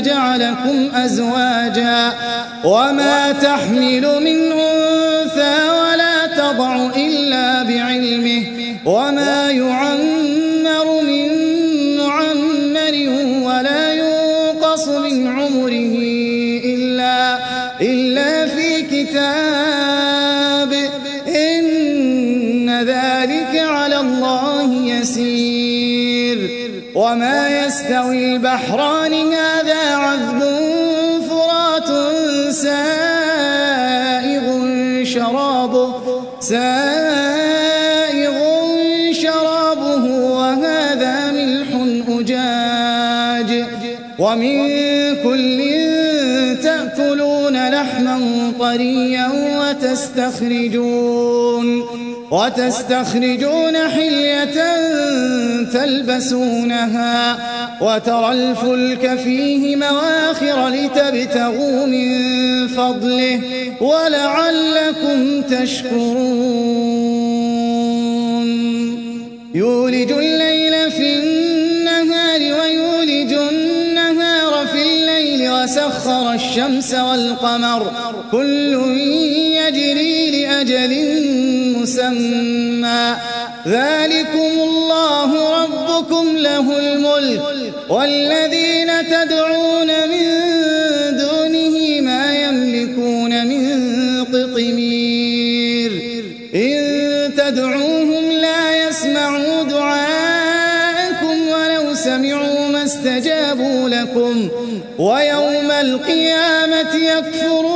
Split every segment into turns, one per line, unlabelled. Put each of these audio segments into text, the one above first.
جعلكم أزواجا وما تحمل من أنثى ولا تضع إلا بعلمه وما يعمر شرابه سائغ شرابه وهذا ملح أجاج. ومن كل تأكلون لحما طريا وتستخرجون. وتستخرجون حلية تلبسونها وترى الفلك فيه مواخر لتبتغوا من فضله ولعلكم تشكرون. يولج الليل في النهار ويولج النهار في الليل وسخر الشمس والقمر. كل يجري لأجل مسمى. ذلكم الله ربكم له الملك والذين تدعون من دونه ما يملكون من قطمير. إن تدعوهم لا يسمعوا دعاءكم ولو سمعوا ما استجابوا لكم. ويوم القيامة يكفرون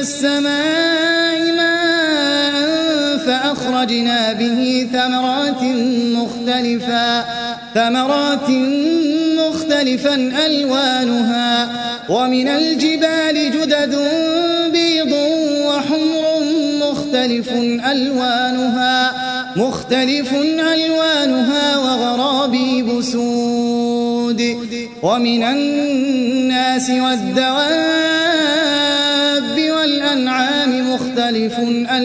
السماء ماء فأخرجنا به ثمرات مختلفا ثمرات مختلفا ألوانها ومن الجبال جدد بيض وحمر مختلف ألوانها مختلف ألوانها وغرابيب سود ومن الناس والدواب